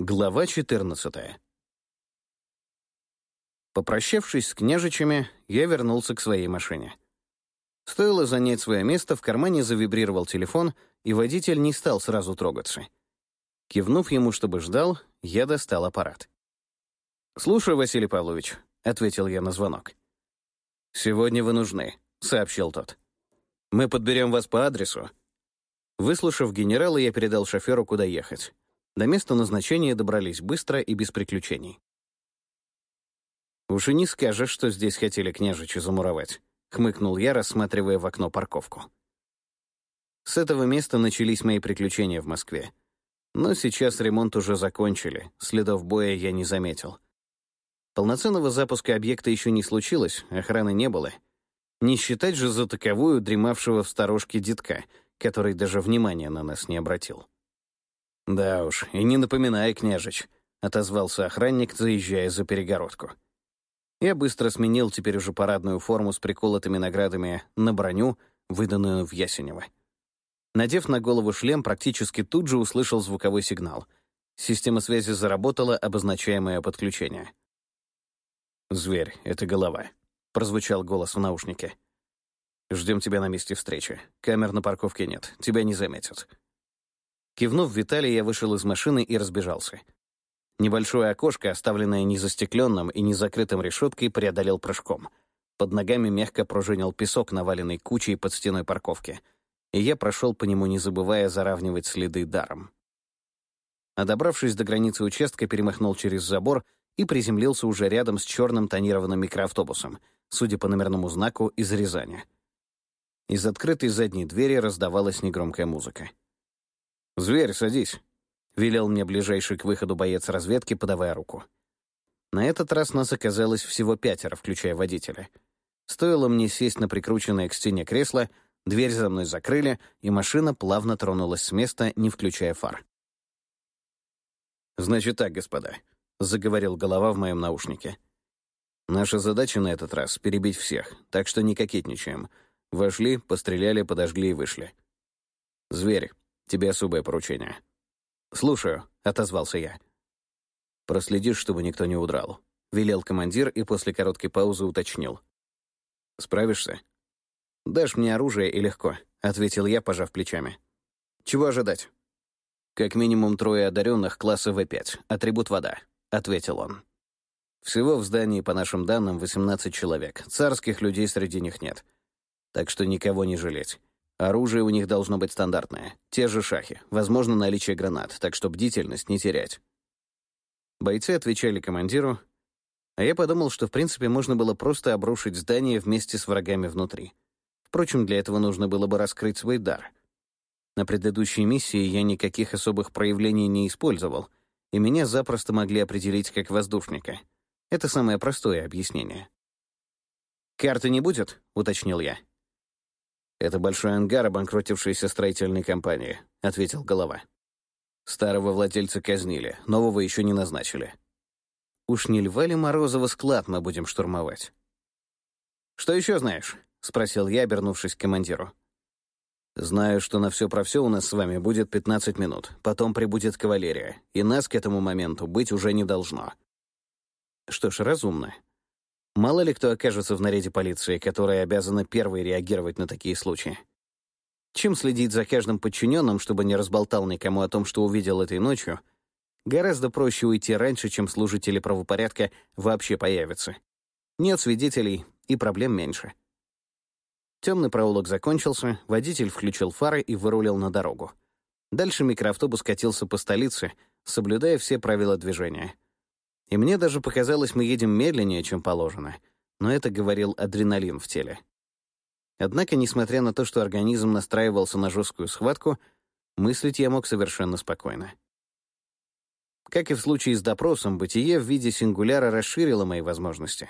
Глава 14 Попрощавшись с княжичами, я вернулся к своей машине. Стоило занять свое место, в кармане завибрировал телефон, и водитель не стал сразу трогаться. Кивнув ему, чтобы ждал, я достал аппарат. «Слушаю, Василий Павлович», — ответил я на звонок. «Сегодня вы нужны», — сообщил тот. «Мы подберем вас по адресу». Выслушав генерала, я передал шоферу, куда ехать. До места назначения добрались быстро и без приключений. «Уж и не скажешь, что здесь хотели княжича замуровать», — хмыкнул я, рассматривая в окно парковку. С этого места начались мои приключения в Москве. Но сейчас ремонт уже закончили, следов боя я не заметил. Полноценного запуска объекта еще не случилось, охраны не было. Не считать же за таковую дремавшего в сторожке детка, который даже внимания на нас не обратил. «Да уж, и не напоминай, княжич», — отозвался охранник, заезжая за перегородку. Я быстро сменил теперь уже парадную форму с приколотыми наградами на броню, выданную в Ясенево. Надев на голову шлем, практически тут же услышал звуковой сигнал. Система связи заработала, обозначая мое подключение. «Зверь, это голова», — прозвучал голос в наушнике. «Ждем тебя на месте встречи. Камер на парковке нет, тебя не заметят». Кивнув Виталий, я вышел из машины и разбежался. Небольшое окошко, оставленное незастекленным и незакрытым решеткой, преодолел прыжком. Под ногами мягко пружинил песок, наваленный кучей под стеной парковки. И я прошел по нему, не забывая заравнивать следы даром. А добравшись до границы участка, перемахнул через забор и приземлился уже рядом с черным тонированным микроавтобусом, судя по номерному знаку, из Рязани. Из открытой задней двери раздавалась негромкая музыка. «Зверь, садись», — велел мне ближайший к выходу боец разведки, подавая руку. На этот раз нас оказалось всего пятеро, включая водителя. Стоило мне сесть на прикрученное к стене кресло, дверь за мной закрыли, и машина плавно тронулась с места, не включая фар. «Значит так, господа», — заговорил голова в моем наушнике. «Наша задача на этот раз — перебить всех, так что не кокетничаем. Вошли, постреляли, подожгли и вышли. Зверь, Тебе особое поручение». «Слушаю», — отозвался я. «Проследишь, чтобы никто не удрал», — велел командир и после короткой паузы уточнил. «Справишься?» «Дашь мне оружие и легко», — ответил я, пожав плечами. «Чего ожидать?» «Как минимум трое одаренных класса В5, атрибут вода», — ответил он. «Всего в здании, по нашим данным, 18 человек. Царских людей среди них нет. Так что никого не жалеть. Оружие у них должно быть стандартное. Те же шахи. Возможно, наличие гранат, так что бдительность не терять. Бойцы отвечали командиру, а я подумал, что в принципе можно было просто обрушить здание вместе с врагами внутри. Впрочем, для этого нужно было бы раскрыть свой дар. На предыдущей миссии я никаких особых проявлений не использовал, и меня запросто могли определить как воздушника. Это самое простое объяснение. «Карты не будет?» — уточнил я. «Это большой ангар обанкротившейся строительной компании», — ответил голова. «Старого владельца казнили, нового еще не назначили». «Уж не льва ли Морозова склад мы будем штурмовать?» «Что еще знаешь?» — спросил я, обернувшись к командиру. «Знаю, что на все про все у нас с вами будет 15 минут. Потом прибудет кавалерия, и нас к этому моменту быть уже не должно». Что ж, разумно. Мало ли кто окажется в наряде полиции, которая обязана первой реагировать на такие случаи. Чем следить за каждым подчиненным, чтобы не разболтал никому о том, что увидел этой ночью, гораздо проще уйти раньше, чем служители правопорядка вообще появятся. Нет свидетелей, и проблем меньше. Темный проулок закончился, водитель включил фары и вырулил на дорогу. Дальше микроавтобус катился по столице, соблюдая все правила движения — и мне даже показалось, мы едем медленнее, чем положено. Но это говорил адреналин в теле. Однако, несмотря на то, что организм настраивался на жесткую схватку, мыслить я мог совершенно спокойно. Как и в случае с допросом, бытие в виде сингуляра расширило мои возможности.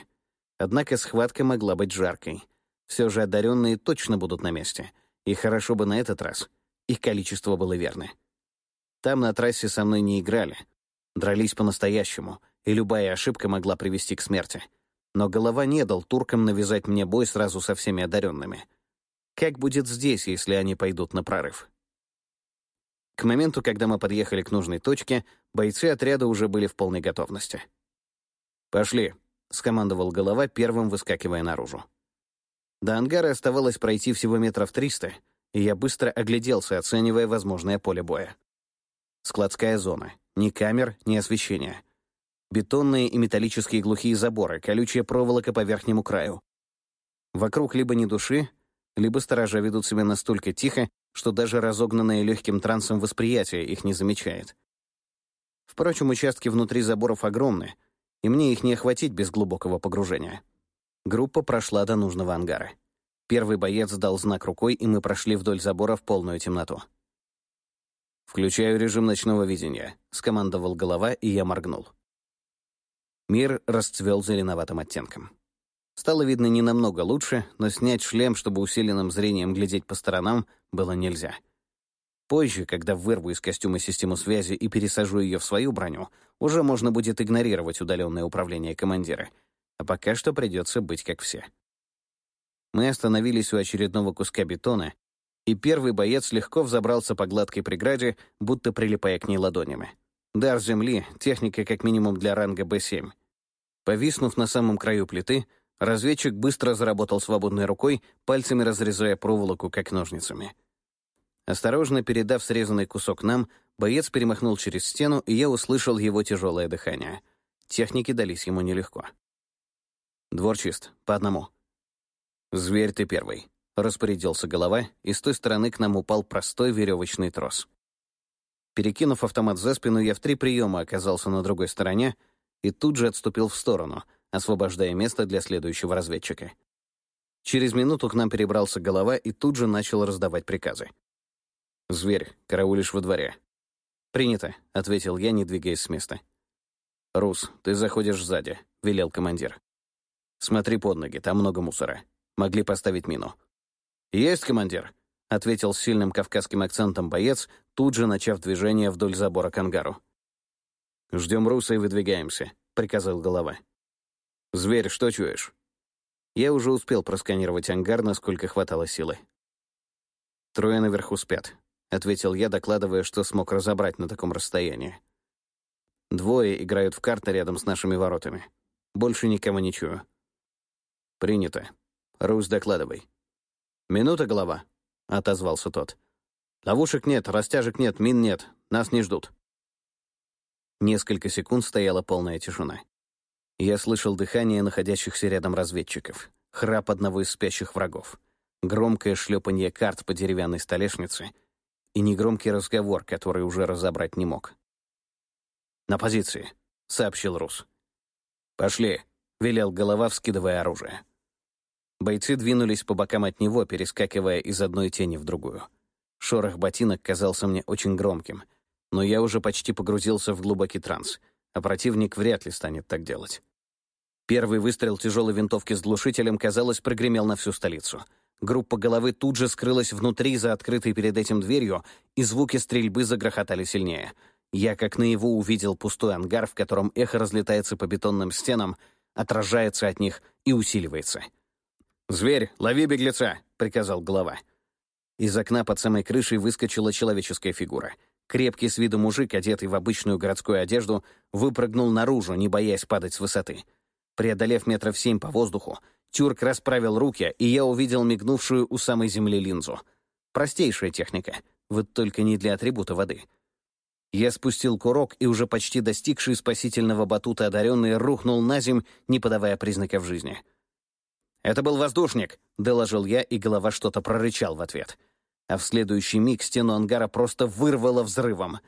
Однако схватка могла быть жаркой. Все же одаренные точно будут на месте. И хорошо бы на этот раз. Их количество было верно. Там на трассе со мной не играли. Дрались по-настоящему, и любая ошибка могла привести к смерти. Но голова не дал туркам навязать мне бой сразу со всеми одаренными. Как будет здесь, если они пойдут на прорыв? К моменту, когда мы подъехали к нужной точке, бойцы отряда уже были в полной готовности. «Пошли», — скомандовал голова, первым выскакивая наружу. До ангара оставалось пройти всего метров триста, и я быстро огляделся, оценивая возможное поле боя. Складская зона. Ни камер, ни освещения. Бетонные и металлические глухие заборы, колючая проволока по верхнему краю. Вокруг либо ни души, либо сторожа ведут себя настолько тихо, что даже разогнанное легким трансом восприятие их не замечает. Впрочем, участки внутри заборов огромны, и мне их не охватить без глубокого погружения. Группа прошла до нужного ангара. Первый боец дал знак рукой, и мы прошли вдоль забора в полную темноту. «Включаю режим ночного видения», — скомандовал голова, и я моргнул. Мир расцвел зеленоватым оттенком. Стало видно не намного лучше, но снять шлем, чтобы усиленным зрением глядеть по сторонам, было нельзя. Позже, когда вырву из костюма систему связи и пересажу ее в свою броню, уже можно будет игнорировать удаленное управление командира. А пока что придется быть как все. Мы остановились у очередного куска бетона, и первый боец легко взобрался по гладкой преграде, будто прилипая к ней ладонями. Дар земли — техника как минимум для ранга Б7. Повиснув на самом краю плиты, разведчик быстро заработал свободной рукой, пальцами разрезая проволоку, как ножницами. Осторожно передав срезанный кусок нам, боец перемахнул через стену, и я услышал его тяжелое дыхание. Техники дались ему нелегко. «Двор чист, по одному», «Зверь ты первый», — распорядился голова, и с той стороны к нам упал простой веревочный трос. Перекинув автомат за спину, я в три приема оказался на другой стороне и тут же отступил в сторону, освобождая место для следующего разведчика. Через минуту к нам перебрался голова и тут же начал раздавать приказы. «Зверь, караулишь во дворе». «Принято», — ответил я, не двигаясь с места. «Рус, ты заходишь сзади», — велел командир. «Смотри под ноги, там много мусора. Могли поставить мину. «Есть, командир», — ответил с сильным кавказским акцентом боец, тут же начав движение вдоль забора к ангару. «Ждем руса и выдвигаемся», — приказал голова. «Зверь, что чуешь?» Я уже успел просканировать ангар, насколько хватало силы. «Трое наверху спят», — ответил я, докладывая, что смог разобрать на таком расстоянии. «Двое играют в карты рядом с нашими воротами. Больше никого не чую». «Принято», «Рус, докладывай». «Минута, голова», — отозвался тот. «Ловушек нет, растяжек нет, мин нет. Нас не ждут». Несколько секунд стояла полная тишина. Я слышал дыхание находящихся рядом разведчиков, храп одного из спящих врагов, громкое шлепанье карт по деревянной столешнице и негромкий разговор, который уже разобрать не мог. «На позиции», — сообщил Рус. «Пошли», — велел голова, вскидывая оружие. Бойцы двинулись по бокам от него, перескакивая из одной тени в другую. Шорох ботинок казался мне очень громким, но я уже почти погрузился в глубокий транс, а противник вряд ли станет так делать. Первый выстрел тяжелой винтовки с глушителем, казалось, прогремел на всю столицу. Группа головы тут же скрылась внутри за открытой перед этим дверью, и звуки стрельбы загрохотали сильнее. Я как наяву увидел пустой ангар, в котором эхо разлетается по бетонным стенам, отражается от них и усиливается — «Зверь, лови беглеца!» — приказал глава. Из окна под самой крышей выскочила человеческая фигура. Крепкий с виду мужик, одетый в обычную городскую одежду, выпрыгнул наружу, не боясь падать с высоты. Преодолев метров семь по воздуху, Тюрк расправил руки, и я увидел мигнувшую у самой земли линзу. Простейшая техника, вот только не для атрибута воды. Я спустил курок, и уже почти достигший спасительного батута одаренный рухнул на земь, не подавая признаков жизни. — «Это был воздушник», — доложил я, и голова что-то прорычал в ответ. А в следующий миг стену ангара просто вырвало взрывом.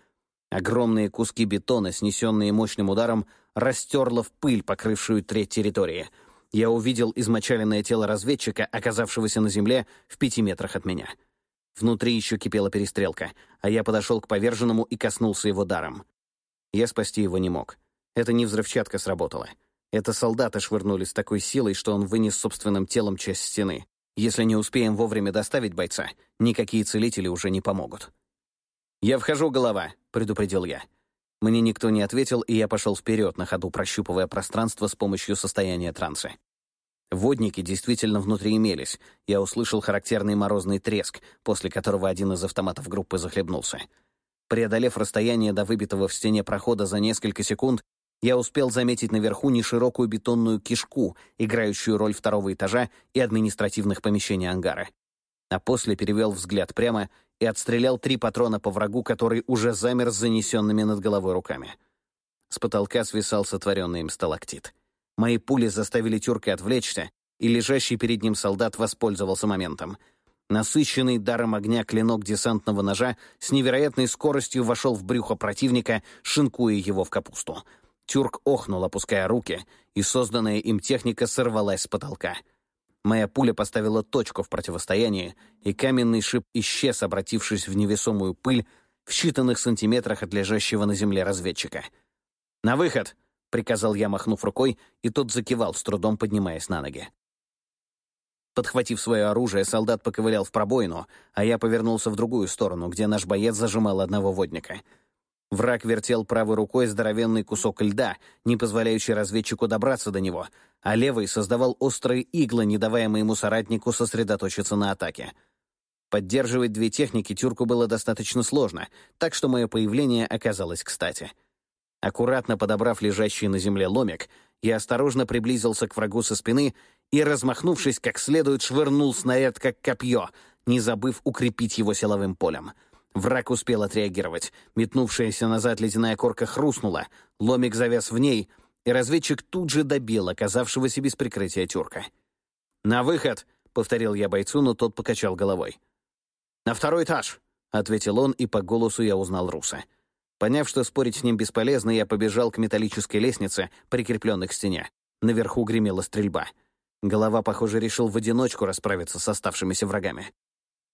Огромные куски бетона, снесенные мощным ударом, растерло в пыль, покрывшую треть территории. Я увидел измочаленное тело разведчика, оказавшегося на земле в пяти метрах от меня. Внутри еще кипела перестрелка, а я подошел к поверженному и коснулся его даром. Я спасти его не мог. Это не взрывчатка сработала. Это солдаты швырнули с такой силой, что он вынес собственным телом часть стены. Если не успеем вовремя доставить бойца, никакие целители уже не помогут. «Я вхожу, голова», — предупредил я. Мне никто не ответил, и я пошел вперед, на ходу прощупывая пространство с помощью состояния транса. Водники действительно внутри имелись. Я услышал характерный морозный треск, после которого один из автоматов группы захлебнулся. Преодолев расстояние до выбитого в стене прохода за несколько секунд, я успел заметить наверху неширокую бетонную кишку, играющую роль второго этажа и административных помещений ангара. А после перевел взгляд прямо и отстрелял три патрона по врагу, который уже замер с занесенными над головой руками. С потолка свисал сотворенный им сталактит. Мои пули заставили тюрка отвлечься, и лежащий перед ним солдат воспользовался моментом. Насыщенный даром огня клинок десантного ножа с невероятной скоростью вошел в брюхо противника, шинкуя его в капусту — Тюрк охнул, опуская руки, и созданная им техника сорвалась с потолка. Моя пуля поставила точку в противостоянии, и каменный шип исчез, обратившись в невесомую пыль в считанных сантиметрах от лежащего на земле разведчика. «На выход!» — приказал я, махнув рукой, и тот закивал, с трудом поднимаясь на ноги. Подхватив свое оружие, солдат поковылял в пробоину, а я повернулся в другую сторону, где наш боец зажимал одного водника — Враг вертел правой рукой здоровенный кусок льда, не позволяющий разведчику добраться до него, а левый создавал острые иглы, не давая моему соратнику сосредоточиться на атаке. Поддерживать две техники тюрку было достаточно сложно, так что мое появление оказалось кстати. Аккуратно подобрав лежащий на земле ломик, я осторожно приблизился к врагу со спины и, размахнувшись как следует, швырнул снаряд как копье, не забыв укрепить его силовым полем — Враг успел отреагировать. Метнувшаяся назад ледяная корка хрустнула, ломик завяз в ней, и разведчик тут же добил оказавшегося без прикрытия тюрка. «На выход!» — повторил я бойцу, но тот покачал головой. «На второй этаж!» — ответил он, и по голосу я узнал Руса. Поняв, что спорить с ним бесполезно, я побежал к металлической лестнице, прикрепленной к стене. Наверху гремела стрельба. Голова, похоже, решил в одиночку расправиться с оставшимися врагами.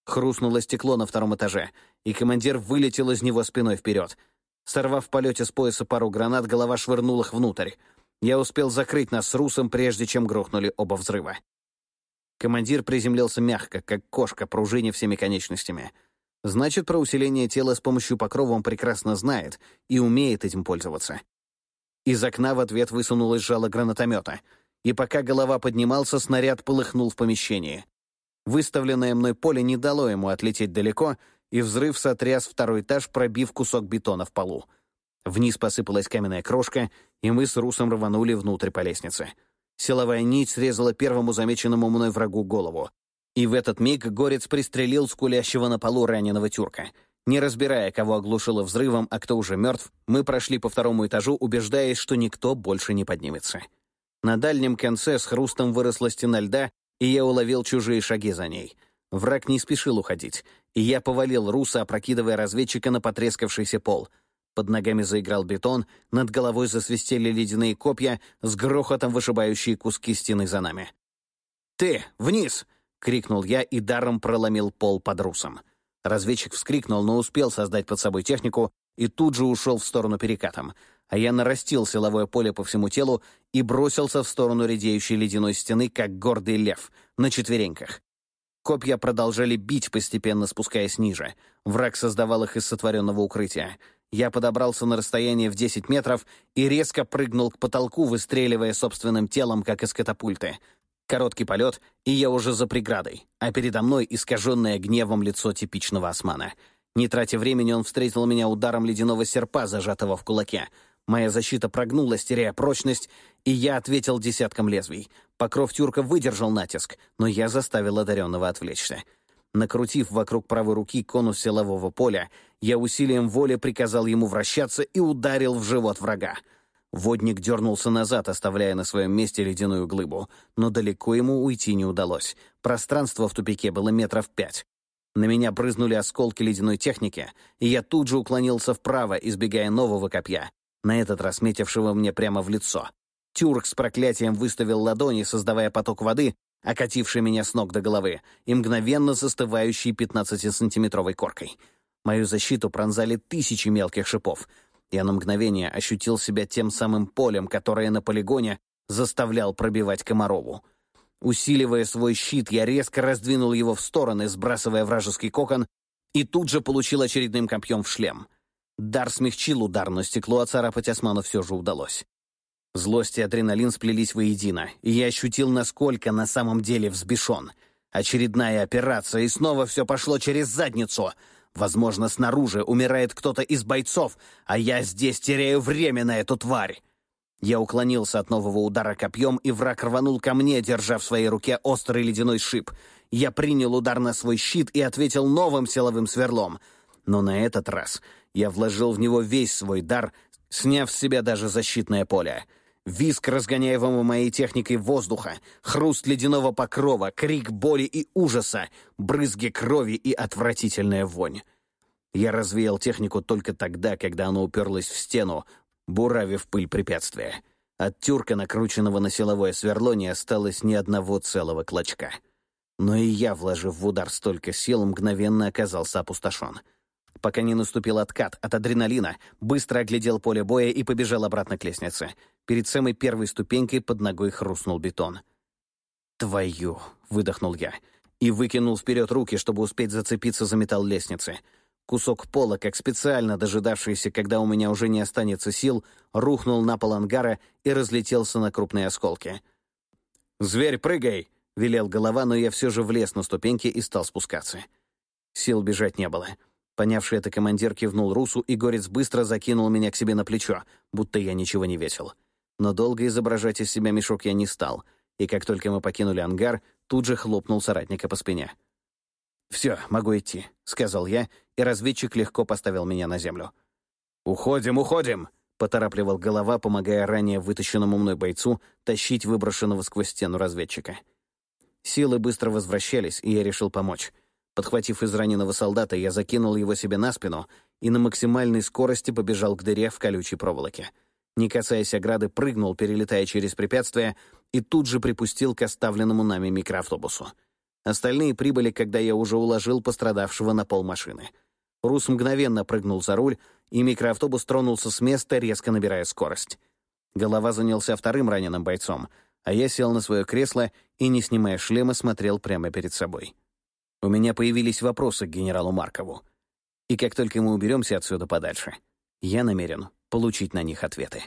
Хрустнуло стекло на втором этаже, и командир вылетел из него спиной вперед. Сорвав в полете с пояса пару гранат, голова швырнул их внутрь. Я успел закрыть нас с Русом, прежде чем грохнули оба взрыва. Командир приземлился мягко, как кошка, пружине всеми конечностями. Значит, про усиление тела с помощью покрова он прекрасно знает и умеет этим пользоваться. Из окна в ответ высунулось жало гранатомета, и пока голова поднимался, снаряд полыхнул в помещении. Выставленное мной поле не дало ему отлететь далеко, и взрыв сотряс второй этаж, пробив кусок бетона в полу. Вниз посыпалась каменная крошка, и мы с Русом рванули внутрь по лестнице. Силовая нить срезала первому замеченному мной врагу голову. И в этот миг горец пристрелил скулящего на полу раненого тюрка. Не разбирая, кого оглушило взрывом, а кто уже мертв, мы прошли по второму этажу, убеждаясь, что никто больше не поднимется. На дальнем конце с хрустом выросла стена льда, и я уловил чужие шаги за ней. Враг не спешил уходить, и я повалил руса, опрокидывая разведчика на потрескавшийся пол. Под ногами заиграл бетон, над головой засвистели ледяные копья, с грохотом вышибающие куски стены за нами. «Ты, вниз!» — крикнул я и даром проломил пол под русом. Разведчик вскрикнул, но успел создать под собой технику и тут же ушел в сторону перекатом — а я нарастил силовое поле по всему телу и бросился в сторону редеющей ледяной стены, как гордый лев, на четвереньках. Копья продолжали бить, постепенно спускаясь ниже. Враг создавал их из сотворенного укрытия. Я подобрался на расстояние в 10 метров и резко прыгнул к потолку, выстреливая собственным телом, как из катапульты. Короткий полет, и я уже за преградой, а передо мной искаженное гневом лицо типичного османа. Не тратя времени, он встретил меня ударом ледяного серпа, зажатого в кулаке. Моя защита прогнулась, теряя прочность, и я ответил десятком лезвий. Покров тюрка выдержал натиск, но я заставил одаренного отвлечься. Накрутив вокруг правой руки конус силового поля, я усилием воли приказал ему вращаться и ударил в живот врага. Водник дернулся назад, оставляя на своем месте ледяную глыбу, но далеко ему уйти не удалось. Пространство в тупике было метров пять. На меня брызнули осколки ледяной техники, и я тут же уклонился вправо, избегая нового копья, на этот раз метившего мне прямо в лицо. Тюрк с проклятием выставил ладони, создавая поток воды, окативший меня с ног до головы, и мгновенно застывающий 15-сантиметровой коркой. Мою защиту пронзали тысячи мелких шипов. Я на мгновение ощутил себя тем самым полем, которое на полигоне заставлял пробивать Комарову. Усиливая свой щит, я резко раздвинул его в стороны, сбрасывая вражеский кокон, и тут же получил очередным копьем в шлем. Дар смягчил удар, но стекло оцарапать осману все же удалось. Злость и адреналин сплелись воедино, и я ощутил, насколько на самом деле взбешен. Очередная операция, и снова все пошло через задницу. Возможно, снаружи умирает кто-то из бойцов, а я здесь теряю время на эту тварь. Я уклонился от нового удара копьем, и враг рванул ко мне, держа в своей руке острый ледяной шип. Я принял удар на свой щит и ответил новым силовым сверлом. Но на этот раз я вложил в него весь свой дар, сняв с себя даже защитное поле. Виск, разгоняемого моей техникой воздуха, хруст ледяного покрова, крик боли и ужаса, брызги крови и отвратительная вонь. Я развеял технику только тогда, когда она уперлась в стену, буравив пыль препятствия. От тюрка, накрученного на силовое сверло, не осталось ни одного целого клочка. Но и я, вложив в удар столько сил, мгновенно оказался опустошен. Пока не наступил откат от адреналина, быстро оглядел поле боя и побежал обратно к лестнице. Перед самой первой ступенькой под ногой хрустнул бетон. «Твою!» — выдохнул я. И выкинул вперед руки, чтобы успеть зацепиться за металл лестницы. Кусок пола, как специально дожидавшийся, когда у меня уже не останется сил, рухнул на пол ангара и разлетелся на крупные осколки. «Зверь, прыгай!» — велел голова, но я все же влез на ступеньки и стал спускаться. Сил бежать не было. Понявший это командир кивнул Русу, и Горец быстро закинул меня к себе на плечо, будто я ничего не весил. Но долго изображать из себя мешок я не стал, и как только мы покинули ангар, тут же хлопнул соратника по спине. «Все, могу идти», — сказал я, и разведчик легко поставил меня на землю. «Уходим, уходим!» — поторапливал голова, помогая ранее вытащенному мной бойцу тащить выброшенного сквозь стену разведчика. Силы быстро возвращались, и я решил помочь — Подхватив израненного солдата, я закинул его себе на спину и на максимальной скорости побежал к дыре в колючей проволоке. Не касаясь ограды, прыгнул, перелетая через препятствие, и тут же припустил к оставленному нами микроавтобусу. Остальные прибыли, когда я уже уложил пострадавшего на пол машины. Рус мгновенно прыгнул за руль, и микроавтобус тронулся с места, резко набирая скорость. Голова занялся вторым раненым бойцом, а я сел на свое кресло и, не снимая шлема, смотрел прямо перед собой. У меня появились вопросы к генералу Маркову. И как только мы уберемся отсюда подальше, я намерен получить на них ответы.